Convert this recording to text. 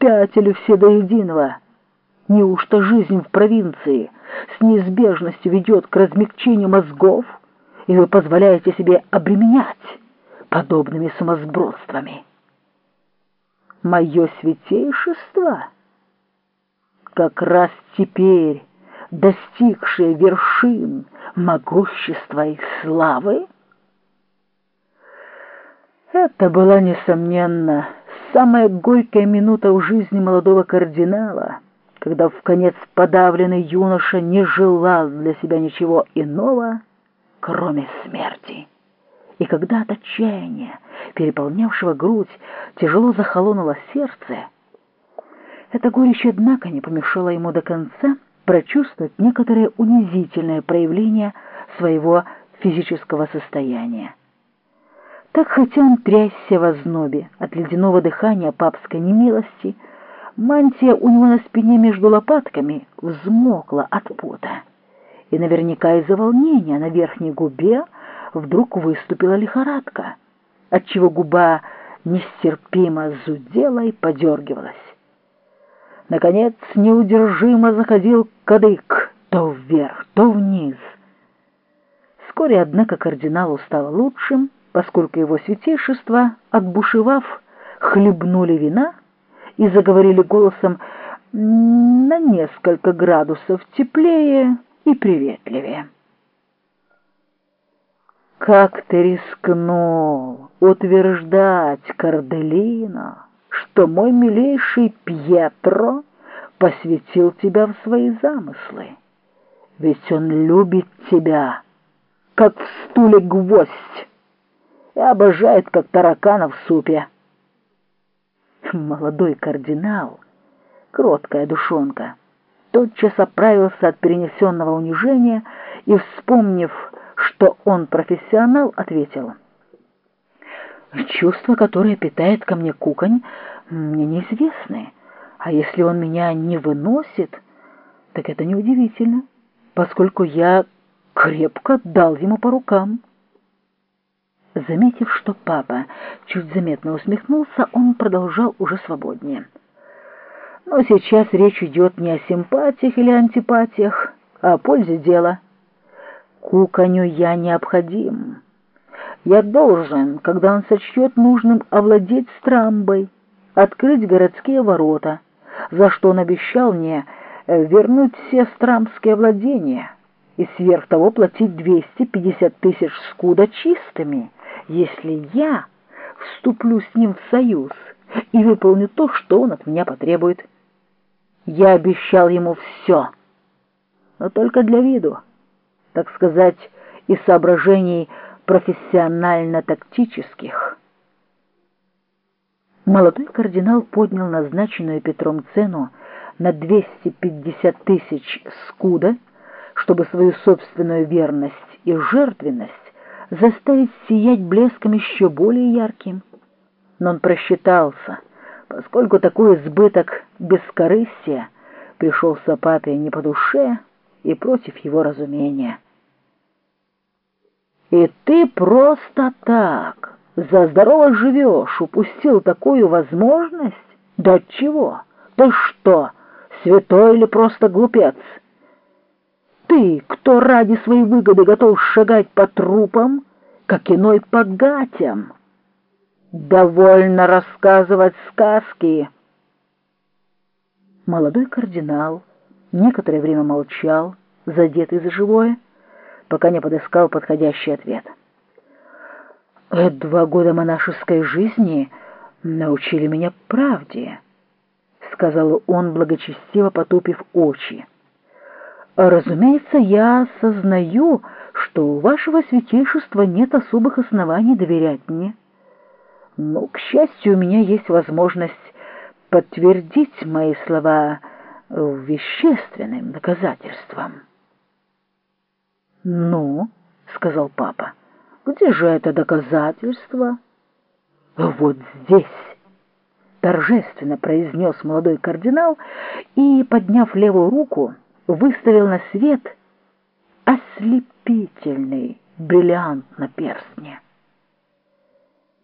Спятили все до единого. Неужто жизнь в провинции с неизбежностью ведет к размягчению мозгов, и вы позволяете себе обременять подобными сумасбродствами? Мое святейшество как раз теперь, достигшее вершин могущества и славы, это была, несомненно, самая горькая минута в жизни молодого кардинала, когда в конец подавленный юноша не желал для себя ничего иного, кроме смерти. И когда от отчаяния, переполнявшего грудь, тяжело захолонуло сердце, эта горечь, однако, не помешала ему до конца прочувствовать некоторые унизительные проявления своего физического состояния. Так, хотя он трясся в ознобе от ледяного дыхания папской немилости, мантия у него на спине между лопатками взмокла от пота. И наверняка из-за волнения на верхней губе вдруг выступила лихорадка, отчего губа нестерпимо зудела и подергивалась. Наконец неудержимо заходил кадык то вверх, то вниз. Вскоре, однако, кардиналу стало лучшим, поскольку его святейшество, отбушевав, хлебнули вина и заговорили голосом на несколько градусов теплее и приветливее. «Как ты рискнул утверждать, Карделино, что мой милейший Пьетро посвятил тебя в свои замыслы? Ведь он любит тебя, как в стуле гвоздь!» И обожает, как таракана в супе. Молодой кардинал, кроткая душонка, тотчас оправился от перенесенного унижения и, вспомнив, что он профессионал, ответил. «Чувства, которые питает ко мне куконь, мне неизвестны, а если он меня не выносит, так это неудивительно, поскольку я крепко дал ему по рукам». Заметив, что папа чуть заметно усмехнулся, он продолжал уже свободнее. Но сейчас речь идет не о симпатиях или антипатиях, а о пользе дела. Куконю я необходим. Я должен, когда он сочтет нужным, овладеть страмбой, открыть городские ворота, за что он обещал мне э, вернуть все страмские владения и сверх того платить 250 тысяч скуда чистыми — если я вступлю с ним в союз и выполню то, что он от меня потребует. Я обещал ему все, но только для виду, так сказать, из соображений профессионально-тактических. Молодой кардинал поднял назначенную Петром цену на 250 тысяч скуда, чтобы свою собственную верность и жертвенность заставить сиять блеском еще более ярким. Но он просчитался, поскольку такой избыток бескорыстия пришелся папе не по душе и против его разумения. «И ты просто так, за здорово живешь, упустил такую возможность? Да чего? Ты что, святой или просто глупец?» Ты, кто ради своей выгоды готов шагать по трупам, как иной по гатям. Довольно рассказывать сказки. Молодой кардинал некоторое время молчал, задетый за живое, пока не подыскал подходящий ответ. «Два года монашеской жизни научили меня правде», — сказал он, благочестиво потупив очи. «Разумеется, я осознаю, что у вашего святейшества нет особых оснований доверять мне. Но, к счастью, у меня есть возможность подтвердить мои слова вещественным доказательством». «Ну?» — сказал папа. «Где же это доказательство?» «Вот здесь!» — торжественно произнес молодой кардинал и, подняв левую руку, выставил на свет ослепительный бриллиант на перстне.